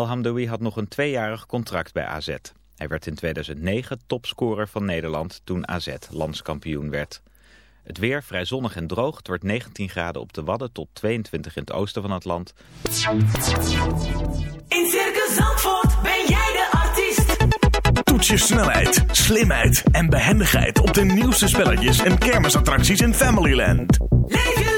Alhamdoui had nog een tweejarig contract bij AZ. Hij werd in 2009 topscorer van Nederland toen AZ landskampioen werd. Het weer vrij zonnig en droog. Het wordt 19 graden op de Wadden tot 22 in het oosten van het land. In Circus Zandvoort ben jij de artiest. Toets je snelheid, slimheid en behendigheid op de nieuwste spelletjes en kermisattracties in Familyland. Leven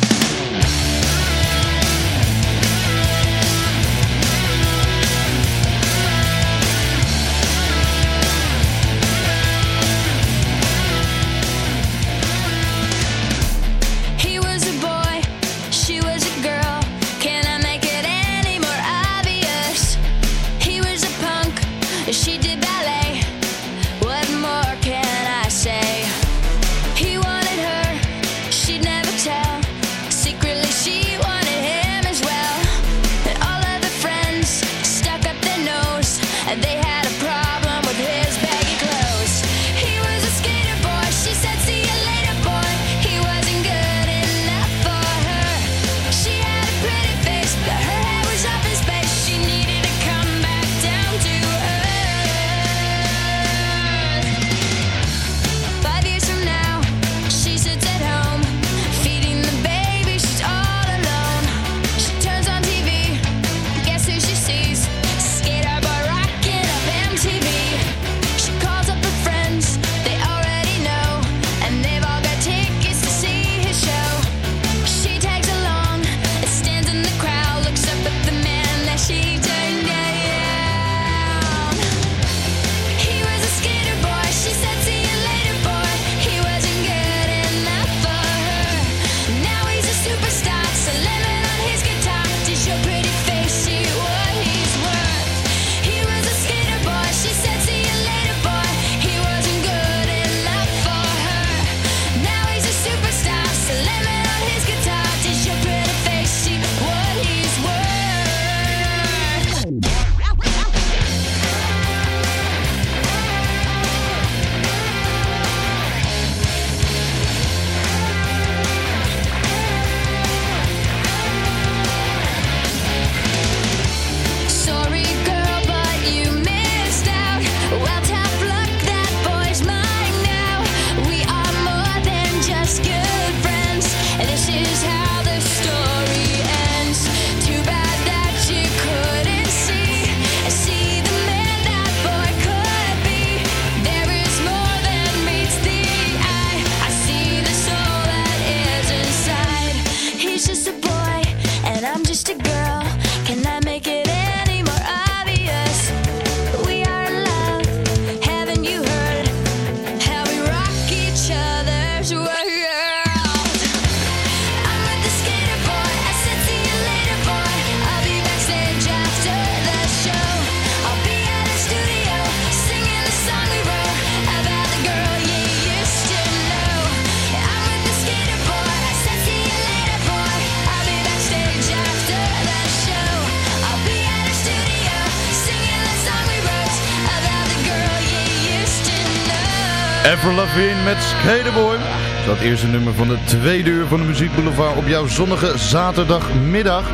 Avril Lavigne met Skaterboy. Dat eerste nummer van de tweede uur van de Muziek Boulevard op jouw zonnige zaterdagmiddag.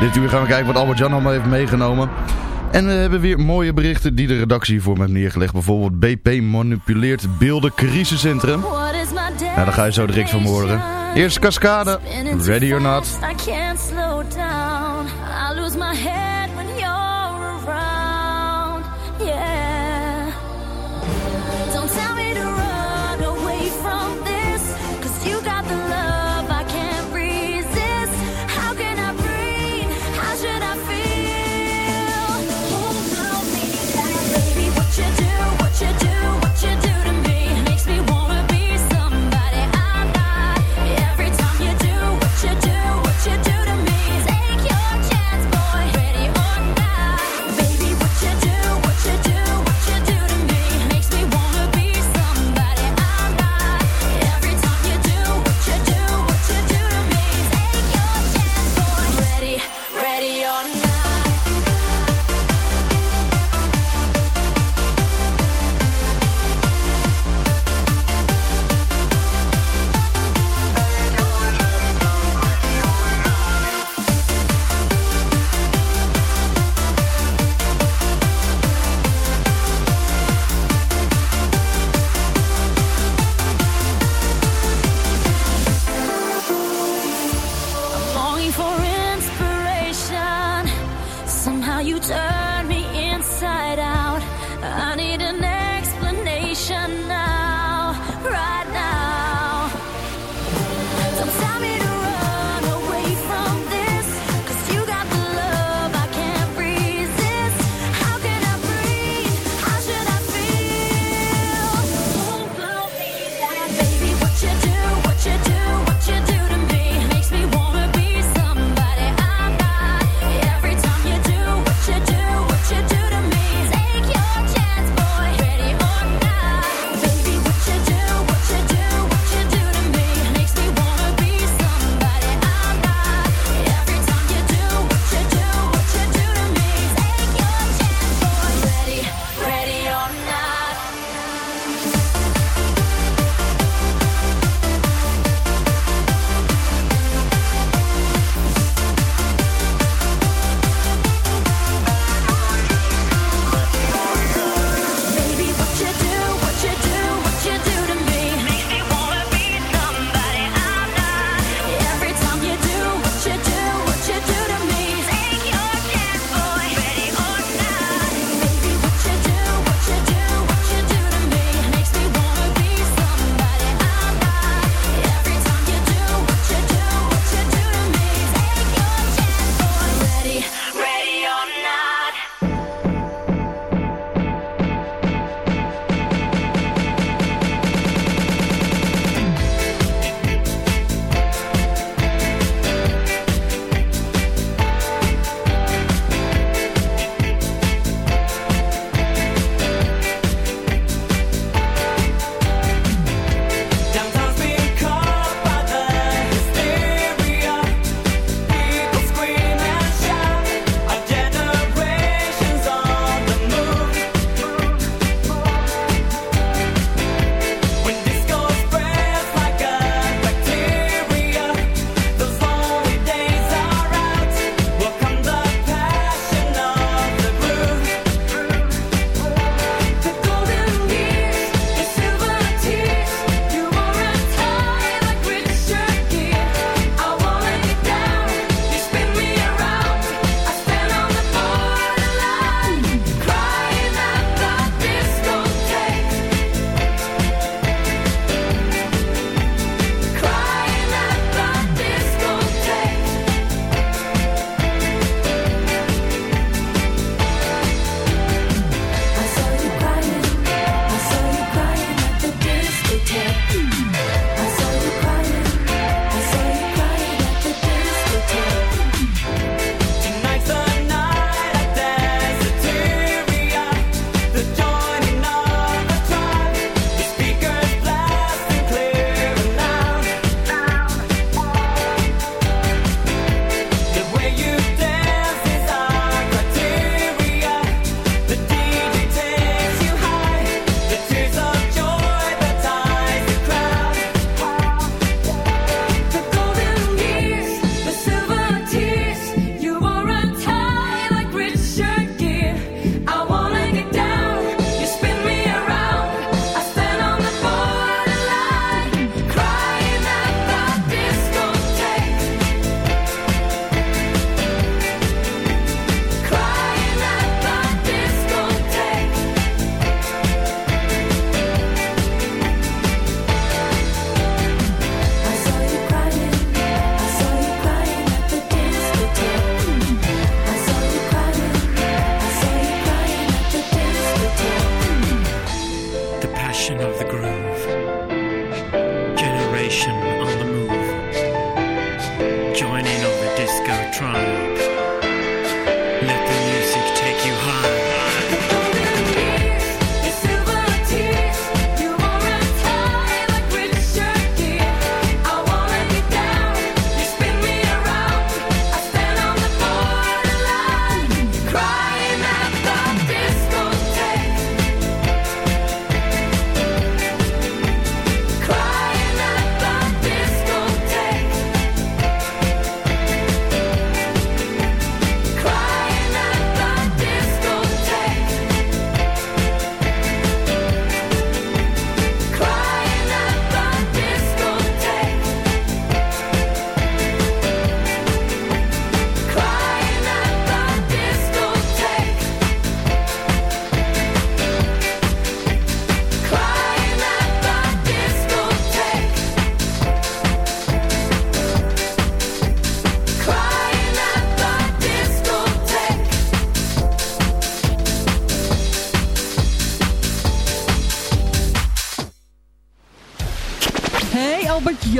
Dit uur gaan we kijken wat Albert Jan allemaal heeft meegenomen. En we hebben weer mooie berichten die de redactie voor me heeft neergelegd. Bijvoorbeeld BP manipuleert beelden crisiscentrum. Nou, daar ga je zo direct van horen. Eerst Cascade, Ready or Not. I can't slow down.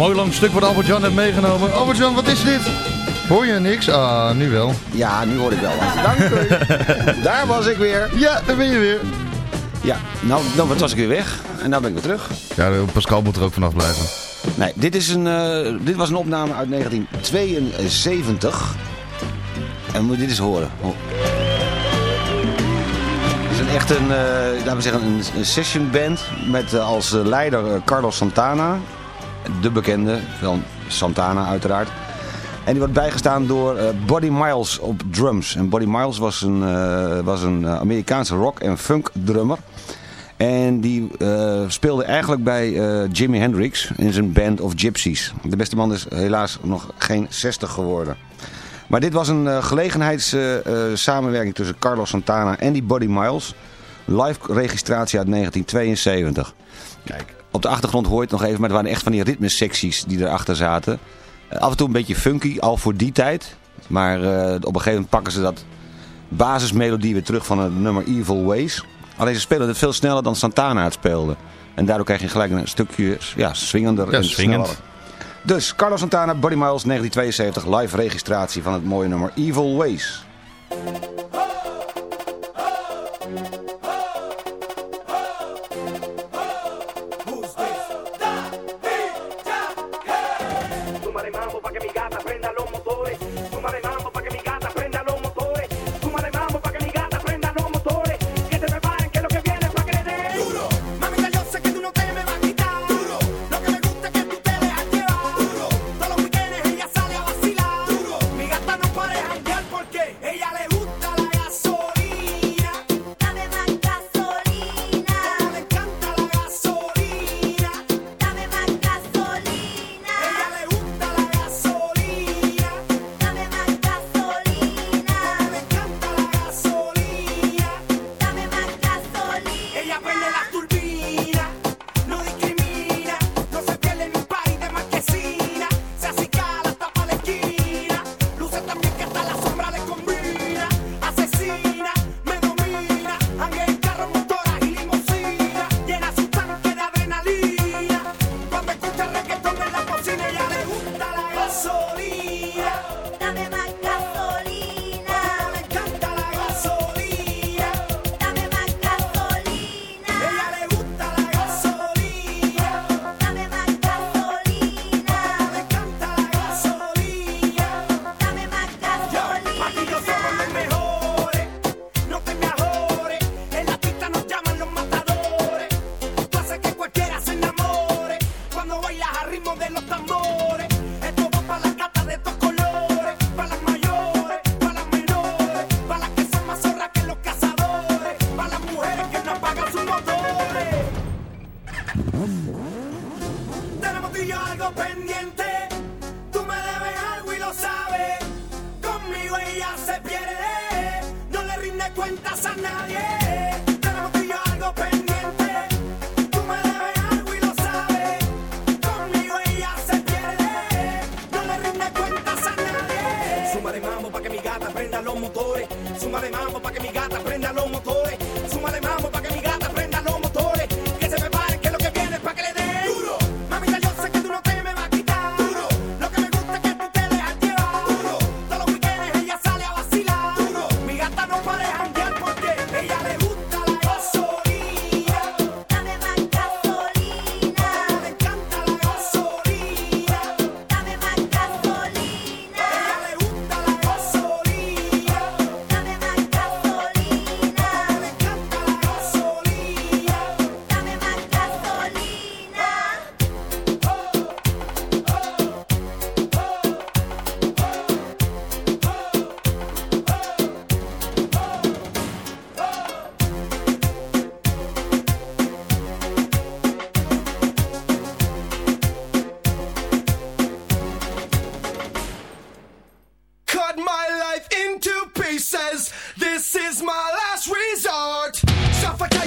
mooi lang stuk wat Albert-Jan heeft meegenomen. Albert-Jan, wat is dit? Hoor je niks? Ah, nu wel. Ja, nu hoor ik wel wat. Dank u. Daar was ik weer. Ja, daar ben je weer. Ja, nou, nou wat was ik weer weg. En nou ben ik weer terug. Ja, Pascal moet er ook vanaf blijven. Nee, dit, is een, eh, dit was een opname uit 1972. En moet je dit eens horen. Ho- Het is een echt een, eh, laten we zeggen, een, een session band met eh, als eh, leider Carlos Santana. De bekende, wel Santana uiteraard. En die wordt bijgestaan door eh, Buddy Miles op drums. En Buddy Miles was een, eh, was een eh, Amerikaanse rock- en funk drummer. En die speelde eigenlijk bij Jimi Hendrix in zijn band of Gypsies. De beste man is helaas nog geen 60 geworden. Maar dit was een gelegenheidssamenwerking tussen Carlos Santana en die Buddy Miles. Live registratie uit 1972. Kijk, op de achtergrond hoor je het nog even, maar het waren echt van die ritmesecties die erachter zaten. Eh, af en toe een beetje funky, al voor die tijd. Maar eh, op een gegeven moment pakken ze dat basismelodie weer terug van het nummer Evil Ways. Alleen ze spelen het veel sneller dan Santana het speelde. En daardoor krijg je gelijk een stukje ja, swingender Ja, en swingend. sneller. Dus Carlos Santana, Buddy Miles 1972, live registratie van het mooie nummer Evil Ways.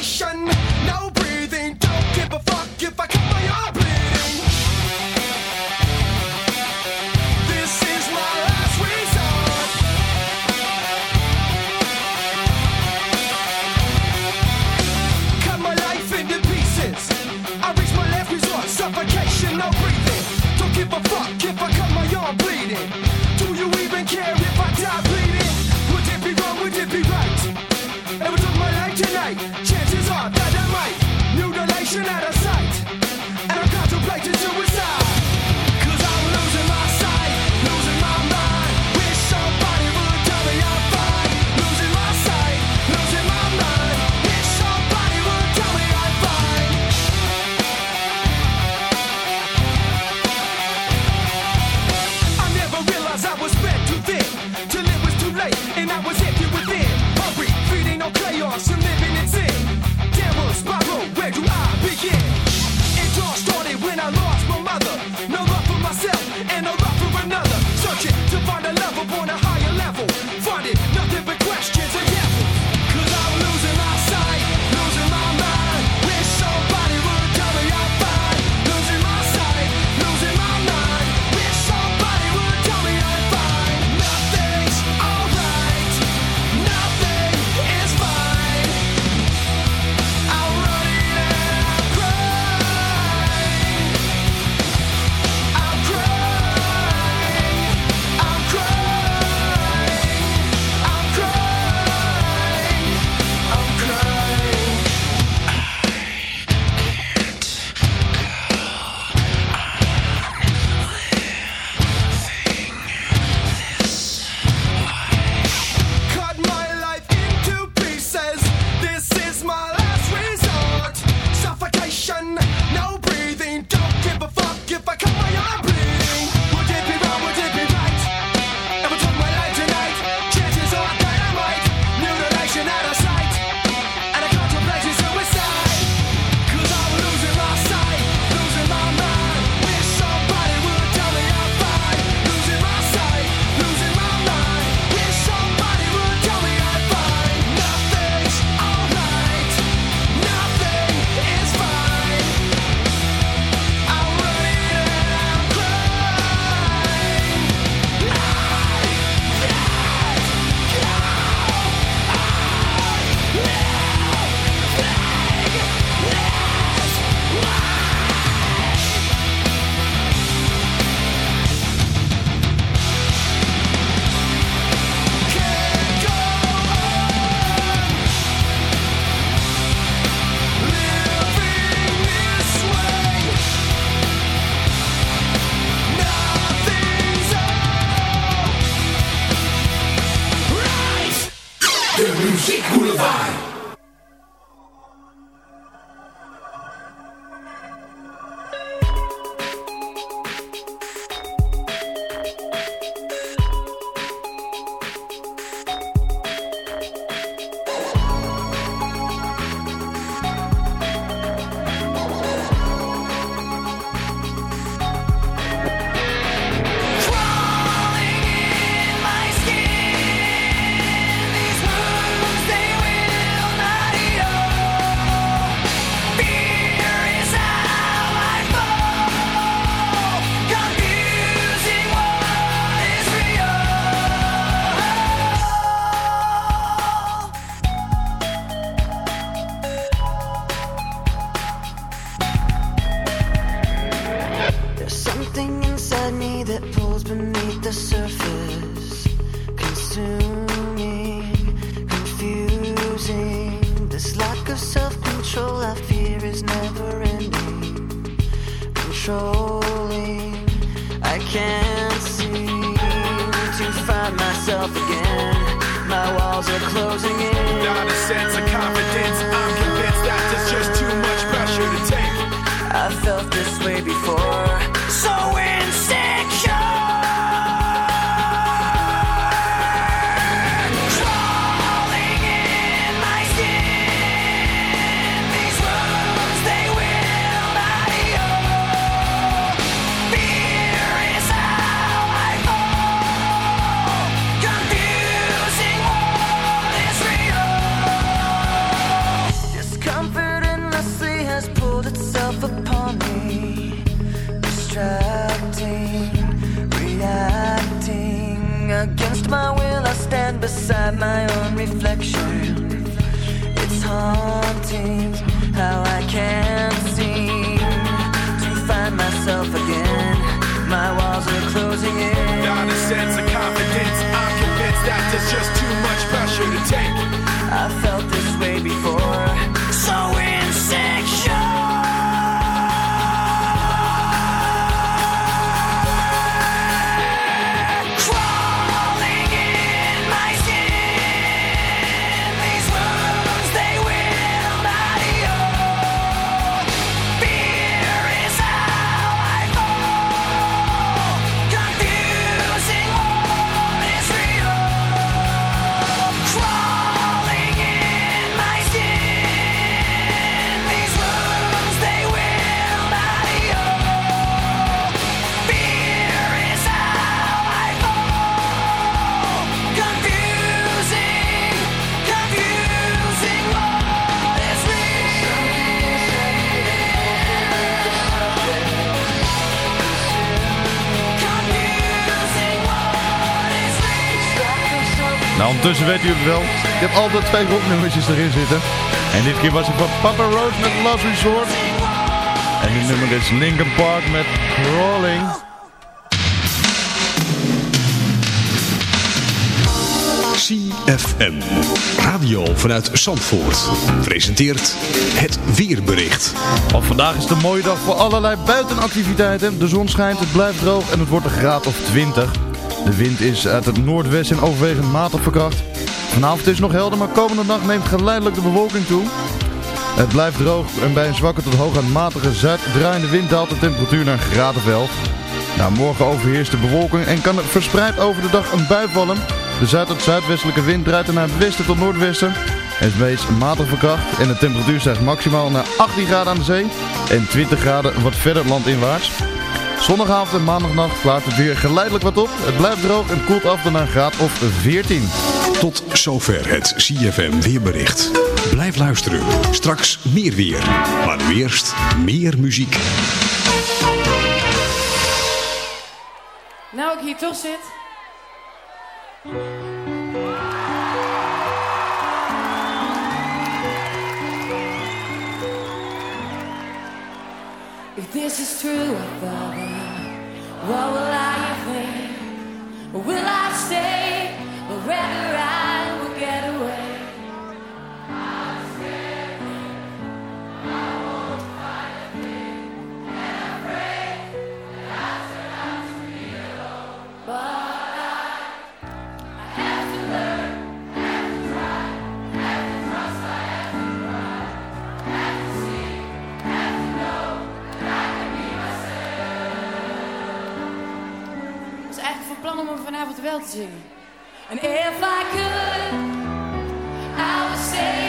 Nation. Ondertussen weet u het wel. Ik heb altijd twee rocknummertjes erin zitten. En dit keer was het van Papa Roach met Last Resort. En dit nummer is Linkin Park met Crawling. CFM. Radio vanuit Zandvoort. Presenteert het weerbericht. Want vandaag is het een mooie dag voor allerlei buitenactiviteiten. De zon schijnt, het blijft droog en het wordt een graad of 20. De wind is uit het noordwesten en overwegend matig verkracht. Vanavond is het nog helder, maar komende nacht neemt geleidelijk de bewolking toe. Het blijft droog en bij een zwakke tot hoog aan matige zuiddraaiende wind daalt de temperatuur naar een graad of 11. Nou, morgen overheerst de bewolking en kan er verspreid over de dag een bui vallen. De zuid- tot zuidwestelijke wind draait naar het westen tot noordwesten. Het is meest matig verkracht en de temperatuur stijgt maximaal naar 18 graden aan de zee en 20 graden wat verder landinwaarts. Zondagavond en maandagnacht klaart het weer geleidelijk wat op. Het blijft droog en koelt af naar een graad of 14. Tot zover het CFM weerbericht. Blijf luisteren. Straks meer weer. Maar nu eerst meer muziek. Nou, ik hier toch zit. If this is true, Father, what will I think? Will I stay, wherever I vanavond wel te zingen. And if I could, I would say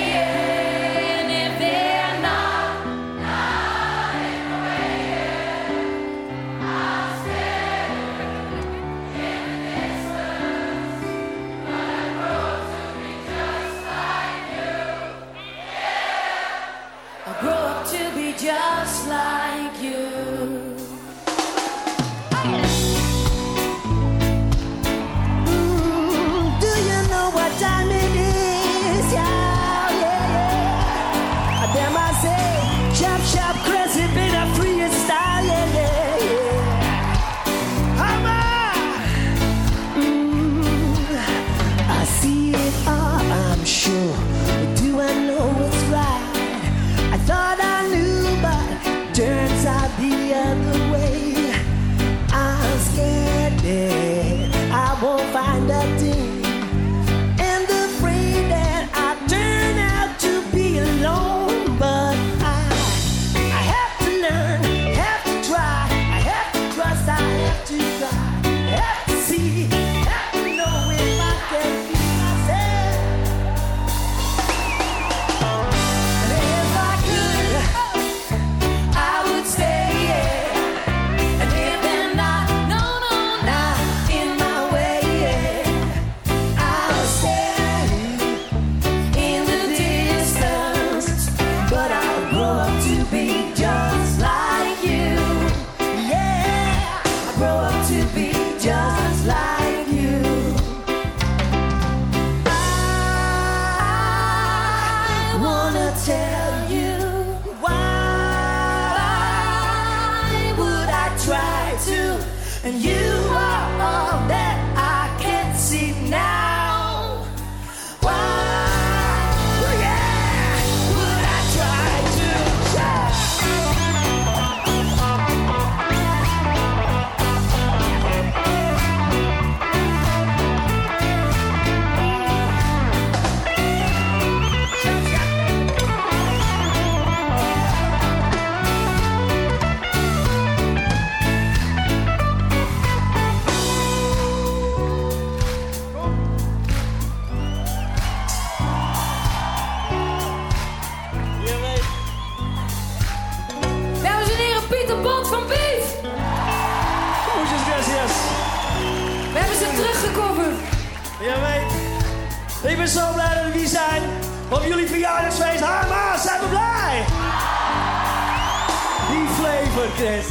Chris.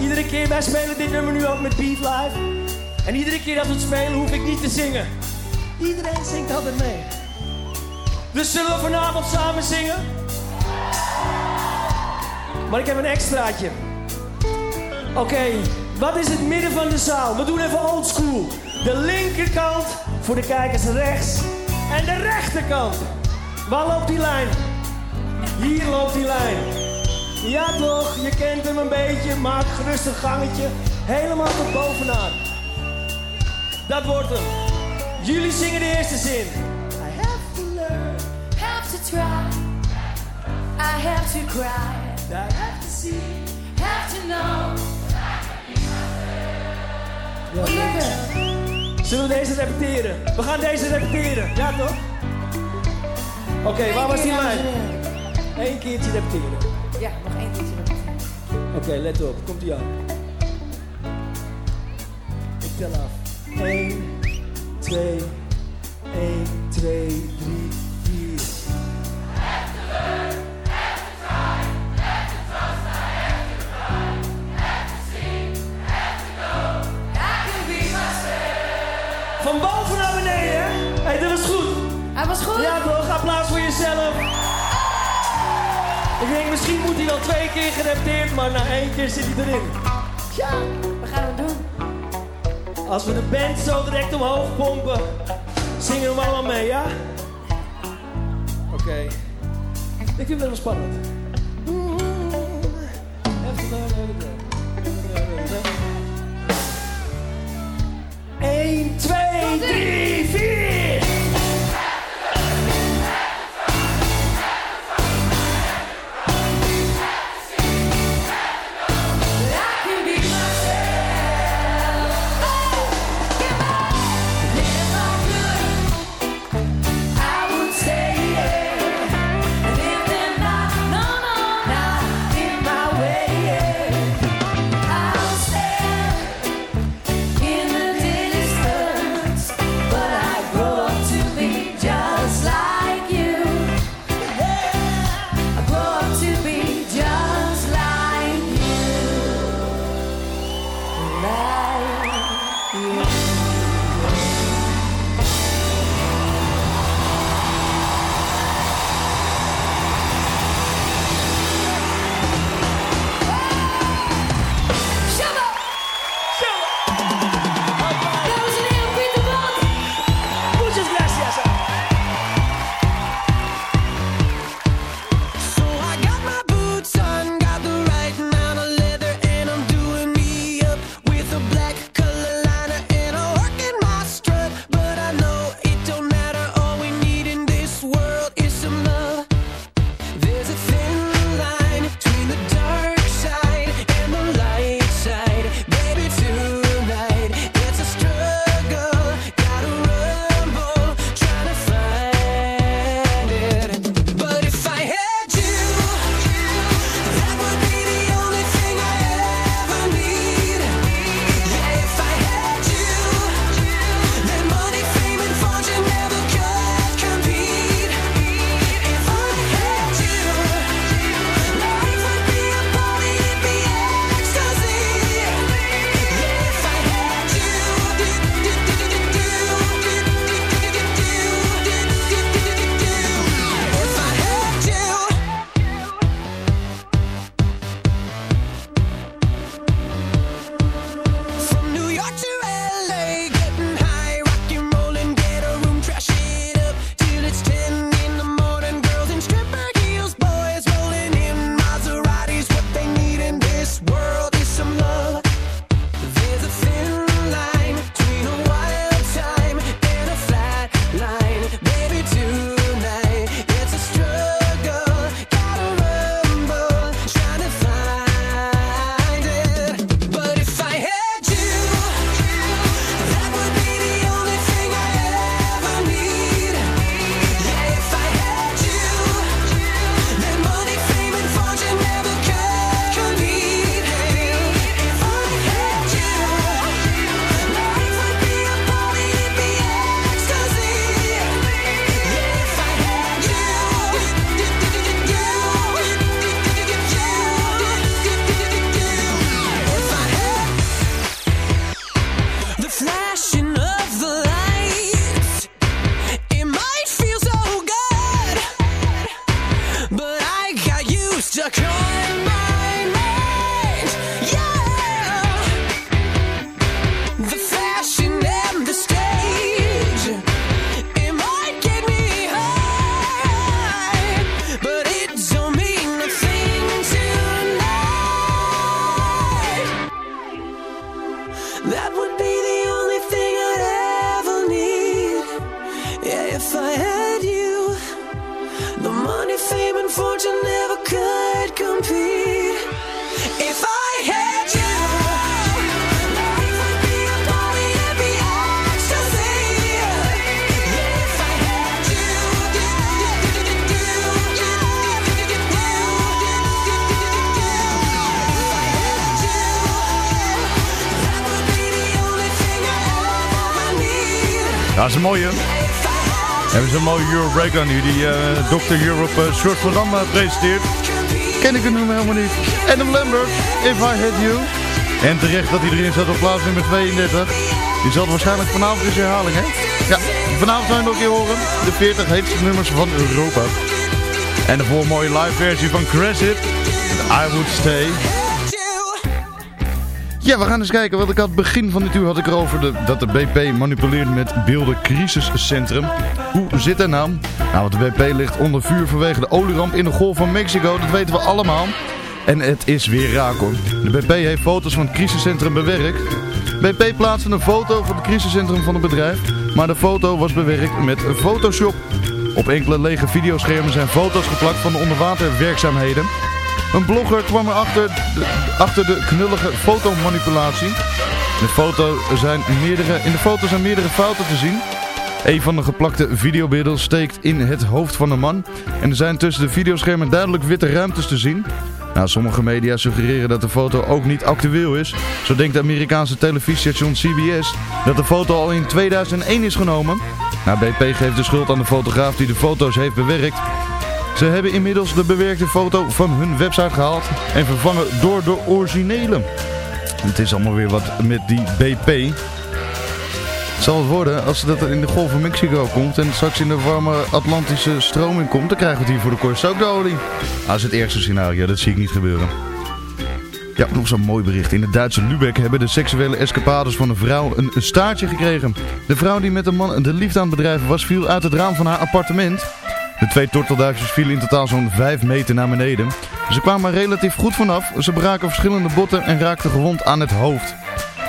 Iedere keer, wij spelen dit nummer nu ook met Beef Live. En iedere keer dat we het spelen, hoef ik niet te zingen. Iedereen zingt altijd mee. Dus zullen we vanavond samen zingen? Maar ik heb een extraatje. Oké, wat is het midden van de zaal? We doen even old school. De linkerkant voor de kijkers rechts. En de rechterkant. Waar loopt die lijn? Hier loopt die lijn. Ja toch, je kent hem een beetje. Maak gerust een gangetje. Helemaal tot bovenaan. Dat wordt hem. Jullie zingen de eerste zin. I have to learn. Have to try. I have to cry. I have to see. Have to know. Ja. Zullen we deze repeteren? We gaan deze repeteren. Ja toch? Oké, waar was die lijn? Eén keertje repeteren. Ja, Oké, let op. Komt ie aan. Ik tel af. 1, 2, 1, 2, 3, 4. Van boven naar beneden, hè? Hé, hey, dat was goed. Hij was goed. Ja toch, applaus voor jezelf. Ik denk, misschien moet hij wel twee keer gerepeteerd, maar na één keer zit hij erin. Ja, we gaan het doen. Als we de band zo direct omhoog pompen, zingen we allemaal mee, ja? Oké. Ik vind het wel spannend. Mooie. Hebben ze een mooie Euro Breakdown hier die eh Dr. Europe uh, Short van eh, presenteert. Ken ik het nummer helemaal niet. Adam Lambert, If I Had You. En terecht dat hij erin zat op plaats nummer 32. Die zal waarschijnlijk vanavond eens herhaling, hè? Ja, vanavond je nog een keer horen. De 40 heetste nummers van Europa. En de voor een mooie live versie van Crescit. I Would Stay. Ja, we gaan eens kijken. Want ik had begin van dit uur had ik erover de, dat de BP manipuleert met beelden crisiscentrum. Hoe zit dat nou? Nou, de BP ligt onder vuur vanwege de olieramp in de Golf van Mexico. Dat weten we allemaal. En het is weer raak. De BP heeft foto's van het crisiscentrum bewerkt. BP plaatste een foto van het crisiscentrum van het bedrijf. Maar de foto was bewerkt met Photoshop. Op enkele lege videoschermen zijn foto's geplakt van de onderwaterwerkzaamheden. Een blogger kwam erachter achter de knullige fotomanipulatie. De foto zijn meerdere, in de foto zijn meerdere fouten te zien. Een van de geplakte videobeelden steekt in het hoofd van de man. En er zijn tussen de videoschermen duidelijk witte ruimtes te zien. Nou, sommige media suggereren dat de foto ook niet actueel is. Zo denkt de Amerikaanse televisiestation CBS dat de foto al in 2001 is genomen. Nou, BP geeft de schuld aan de fotograaf die de foto's heeft bewerkt. Ze hebben inmiddels de bewerkte foto van hun website gehaald en vervangen door de originele. Het is allemaal weer wat met die BP. Zal het worden als dat er in de Golf van Mexico komt en straks in de warme Atlantische stroming komt, dan krijgen we het hier voor de korst ook de olie. Dat is het ergste scenario, dat zie ik niet gebeuren. Ja, nog zo'n mooi bericht. In het Duitse Lübeck hebben de seksuele escapades van een vrouw een een staartje gekregen. De vrouw die met de man de liefde aan het bedrijven was, viel uit het raam van haar appartement. De twee tortelduifjes vielen in totaal zo'n 5 meter naar beneden. Ze kwamen relatief goed vanaf. Ze braken verschillende botten en raakten gewond aan het hoofd.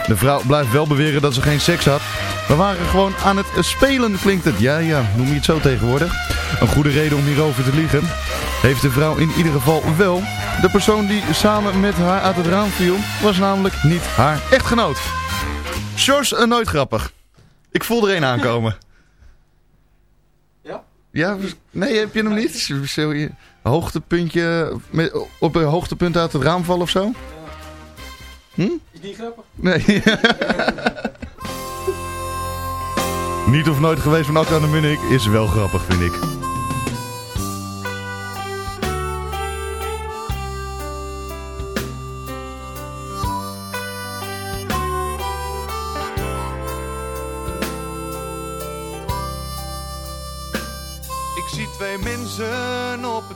De vrouw blijft wel beweren dat ze geen seks had. We waren gewoon aan het spelen, klinkt het. Ja, ja, noem je het zo tegenwoordig. Een goede reden om hierover te liegen. Heeft de vrouw in ieder geval wel. De persoon die samen met haar uit het raam viel, was namelijk niet haar echtgenoot. Sjors, uh, nooit grappig. Ik voel er een aankomen. Ja? Nee, heb je hem niet? Je hoogtepuntje, met, op een hoogtepunt uit het raam vallen of zo? Hm? Is niet grappig? Nee. niet of nooit geweest van Akka de Munnik is wel grappig, vind. Ik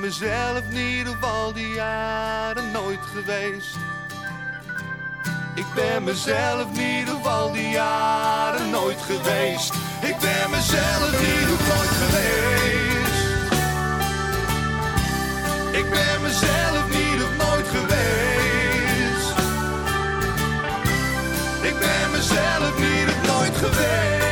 Ben mezelf niet op al die jaren nooit geweest. Ik ben mezelf niet op al die jaren nooit geweest. Ik ben mezelf niet op nooit geweest. Ik ben mezelf niet op nooit geweest. Ik ben mezelf niet op nooit geweest.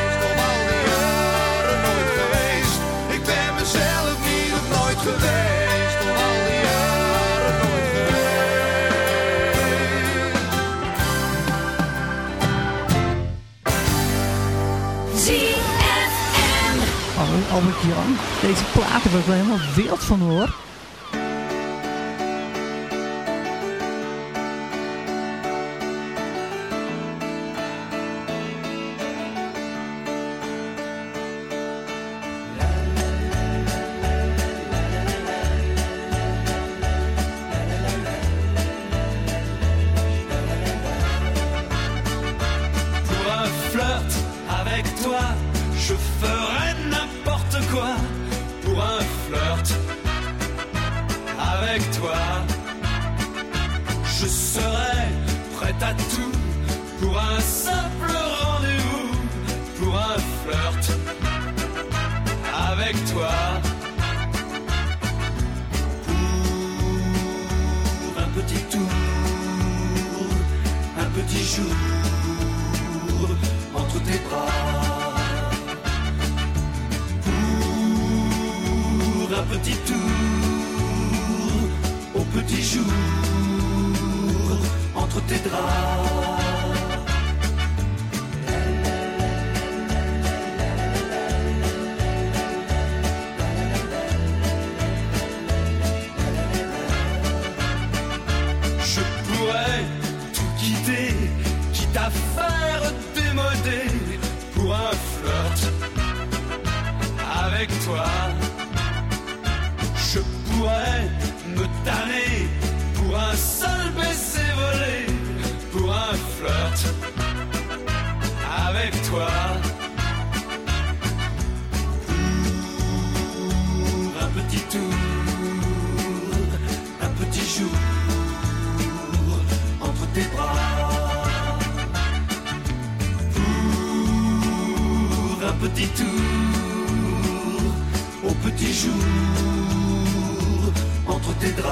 Albert Jan, deze platen word ik wel helemaal wild van hoor. Pour un flirt avec toi, je serais prêt à tout. Pour un simple rendez-vous, pour un flirt avec toi. Pour un petit tour, un petit jour entre tes bras petit tour au petit jour entre tes draps. Je pourrais tout quitter, quitte à faire démoder pour un flirt avec toi. Pour un seul baiser volé, pour un flirt avec toi. Pour un petit tour, un petit jour entre tes bras. Pour un petit tour au petit jour tes.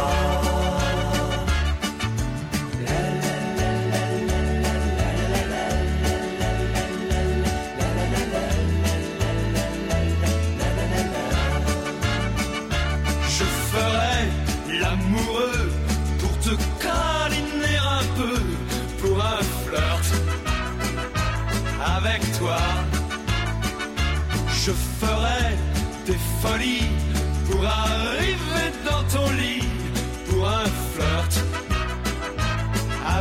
Je ferai l'amoureux pour te câliner un peu pour un flirt avec toi. Je ferai des folies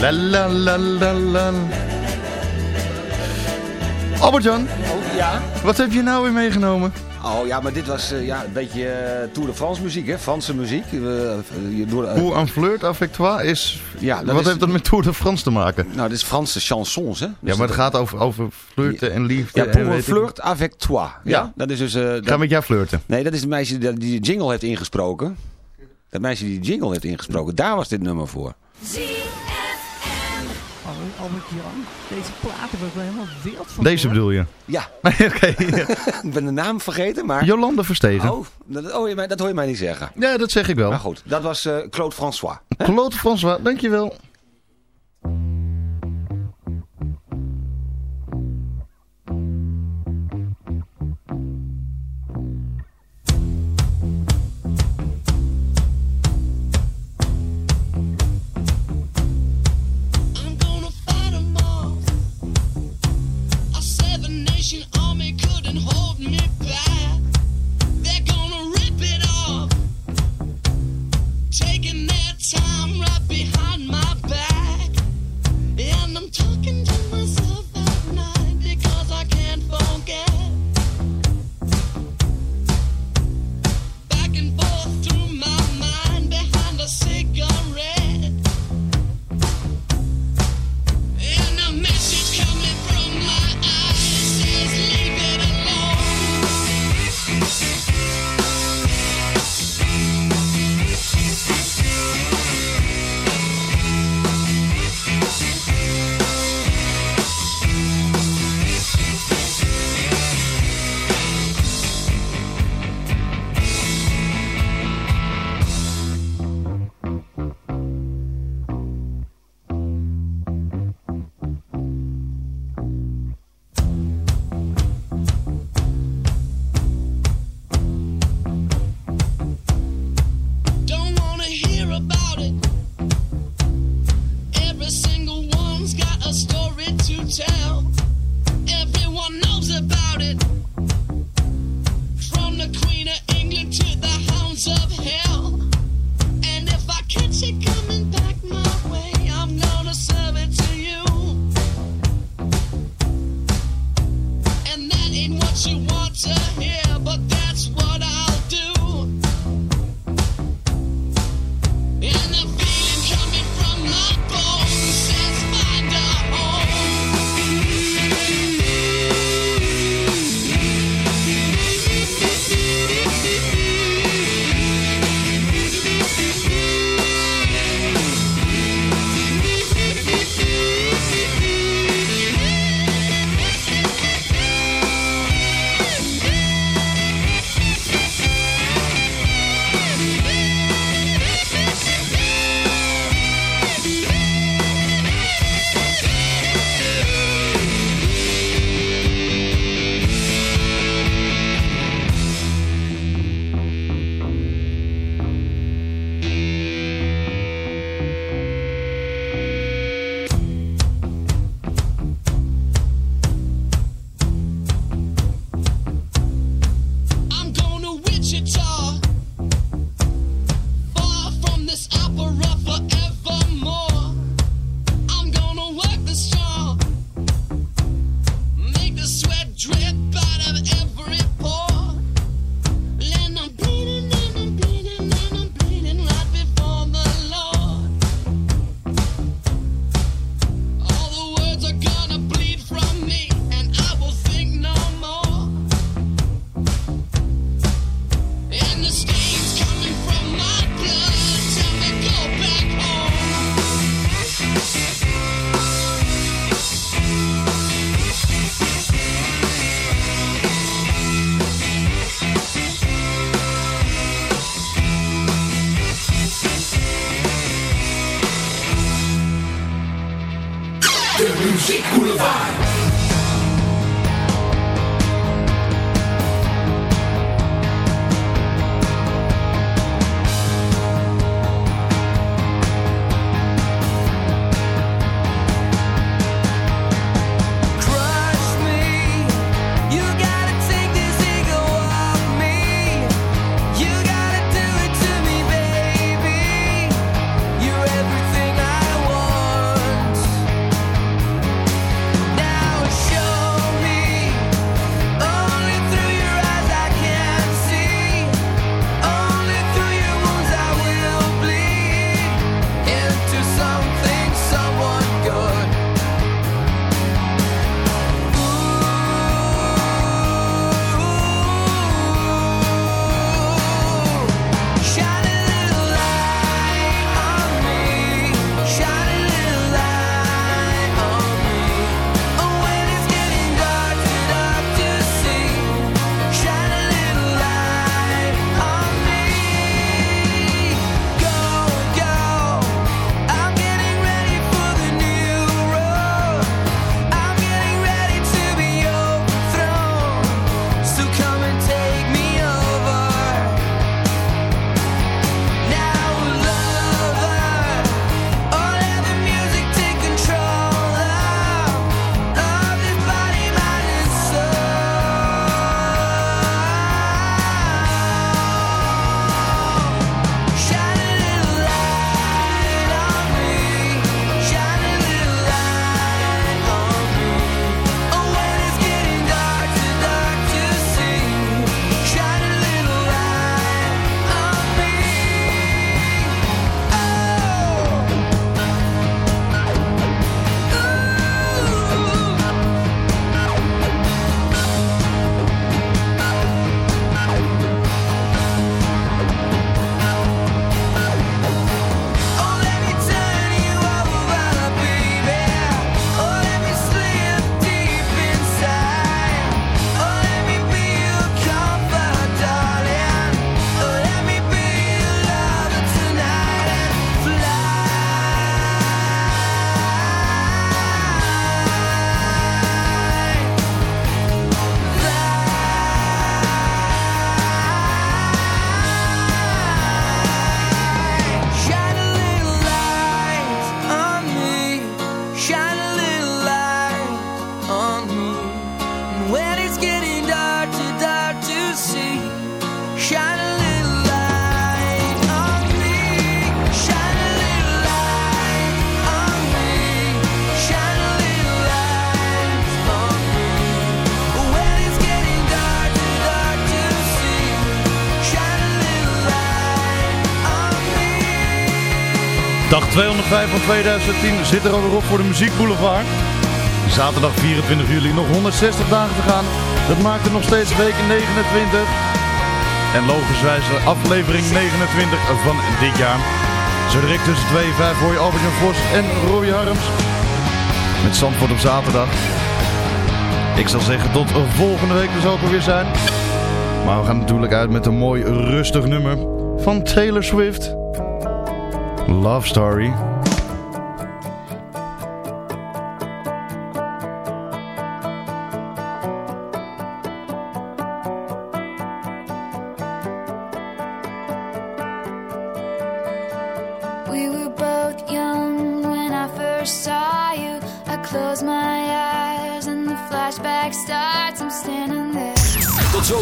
La la la la la. Albert-Jan, Oh, ja? wat heb je nou weer meegenomen? Oh ja, maar dit was eh, ja, een beetje eh, Tour de France muziek, hè? Franse muziek. Je door, Hoe un flirt avec toi is... Ja, dat wat is- heeft dat met Tour de France te maken? nou, dit is Franse chansons, hè? Dus ja, maar het gaat over, over flirten en liefde. Ja, en pour un ik- flirt avec toi. Ja, Ja. dat is dus... eh, Ga met jou flirten. nee, dat is het meisje die die de jingle heeft ingesproken. Dat meisje die de jingle heeft ingesproken, daar was dit nummer voor. Albert Jan, deze platen wordt wel helemaal wild van. Deze hoor. bedoel je? Ja, Oké. ik ben de naam vergeten, maar... Jolande Verstegen. Oh, dat, oh, je- dat hoor je mij niet zeggen. Ja, dat zeg ik wel. Maar goed, dat was eh, Claude François. Claude François, dankjewel. 2010 zit er alweer op voor de Muziek Boulevard. Zaterdag 24 juli, nog 160 dagen te gaan. Dat maakt er nog steeds week 29. En logischwijs aflevering 29 van dit jaar. Zo direct tussen 2 en 5 hoor je Albert-Jan Vos en Robbie Harms. Met Zandvoort op zaterdag. Ik zal zeggen tot volgende week, dus ook weer zijn. Maar we gaan natuurlijk uit met een mooi rustig nummer van Taylor Swift. Love Story.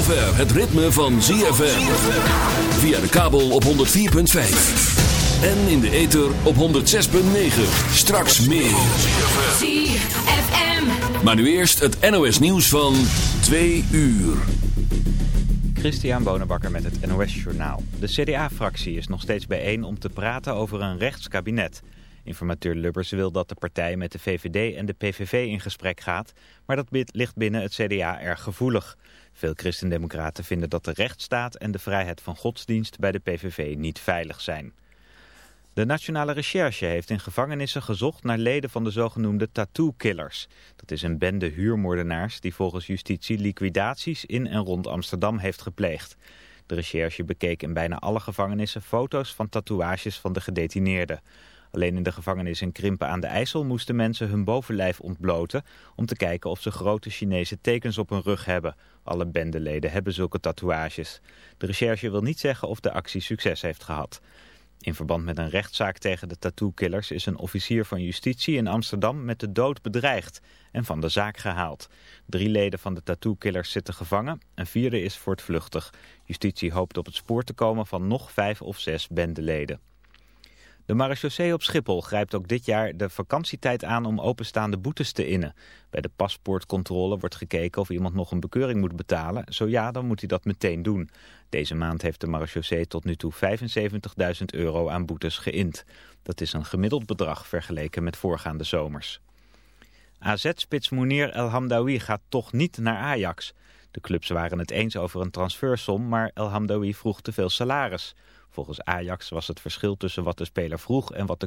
Zover het ritme van ZFM. Via de kabel op 104.5. En in de ether op 106.9. Straks meer. ZFM. Maar nu eerst het NOS nieuws van 2 uur. Christian Bonenbakker met het NOS Journaal. De CDA-fractie is nog steeds bijeen om te praten over een rechtskabinet. Informateur Lubbers wil dat de partij met de VVD en de PVV in gesprek gaat... maar dat bid- ligt binnen het CDA erg gevoelig. Veel christendemocraten vinden dat de rechtsstaat en de vrijheid van godsdienst bij de PVV niet veilig zijn. De Nationale Recherche heeft in gevangenissen gezocht naar leden van de zogenoemde tattoo-killers. Dat is een bende huurmoordenaars die volgens justitie liquidaties in en rond Amsterdam heeft gepleegd. De recherche bekeek in bijna alle gevangenissen foto's van tatoeages van de gedetineerden. Alleen in de gevangenis in Krimpen aan de IJssel moesten mensen hun bovenlijf ontbloten om te kijken of ze grote Chinese tekens op hun rug hebben. Alle bendeleden hebben zulke tatoeages. De recherche wil niet zeggen of de actie succes heeft gehad. In verband met een rechtszaak tegen de tattoo-killers is een officier van justitie in Amsterdam met de dood bedreigd en van de zaak gehaald. Drie leden van de tattoo-killers zitten gevangen, een vierde is voortvluchtig. Justitie hoopt op het spoor te komen van nog vijf of zes bendeleden. De marechaussee op Schiphol grijpt ook dit jaar de vakantietijd aan om openstaande boetes te innen. Bij de paspoortcontrole wordt gekeken of iemand nog een bekeuring moet betalen. Zo ja, dan moet hij dat meteen doen. Deze maand heeft de marechaussee tot nu toe 75.000 euro aan boetes geïnd. Dat is een gemiddeld bedrag vergeleken met voorgaande zomers. AZ-spits Mounir El Hamdawi gaat toch niet naar Ajax. De clubs waren het eens over een transfersom, maar El Hamdawi vroeg te veel salaris. Volgens Ajax was het verschil tussen wat de speler vroeg en wat de